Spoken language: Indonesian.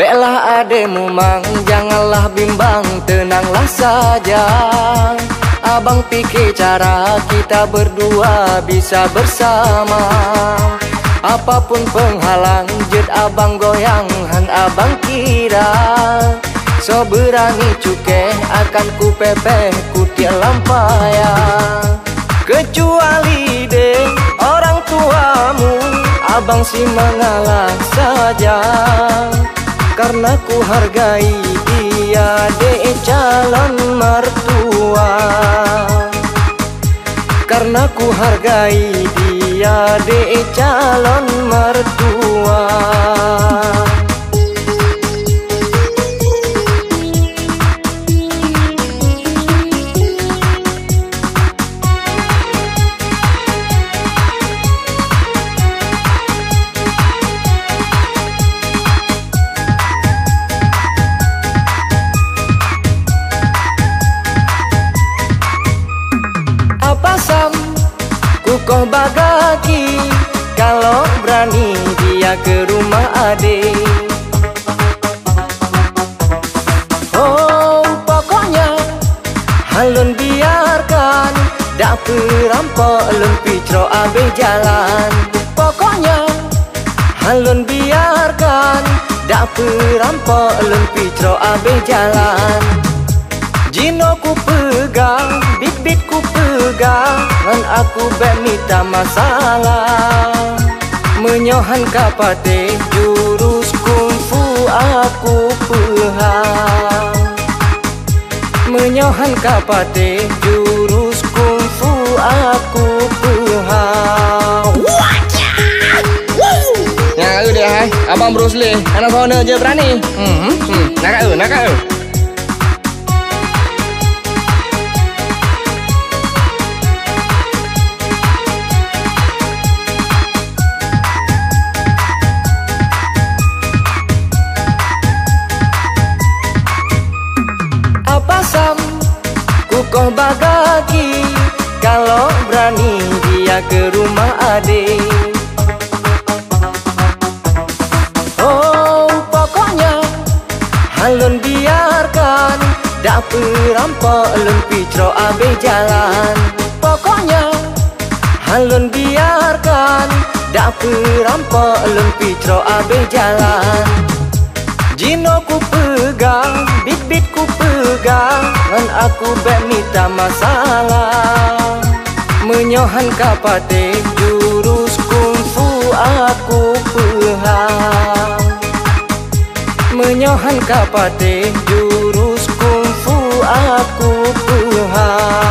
Baiklah ademu mang Janganlah bimbang Tenanglah saja. Abang pikir cara kita berdua bisa bersama. Apa pun penghalang jet abang goyang Han abang kira. So berani cuke akan ku pepeh ku tiak lampaya. Kecuali deh orang tuamu Abang si mengalah saja karena ku hargai dia de calon mertua. Karena ku hargai dia de calon mertua Kukoh bagaki Kalau berani dia ke rumah adik. Oh pokoknya Halun biarkan Dak perampok lun pitro abe jalan. Pokoknya Halun biarkan Dak perampok lun pitro abe jalan Jino ku pegang, bibit ku pegang Dan aku tak masalah. Menyohan kapate jurus kungfu aku pehang. Menyohan kapate jurus kungfu aku pehang. Kau dia hai, abang Bruce Lee, anak kau je berani. Hmm, hmm, nak kau, nak kau. Bagaki Kalau berani dia ke rumah adik. Oh pokoknya Halun biarkan. Dak perampok lun pitro abe jalan. Pokoknya Halun biarkan. Dak perampok lun pitro abe jalan aku tak masalah. Menyohan kapate jurus kungfu aku pehang Menyohan kapate jurus kungfu aku pehang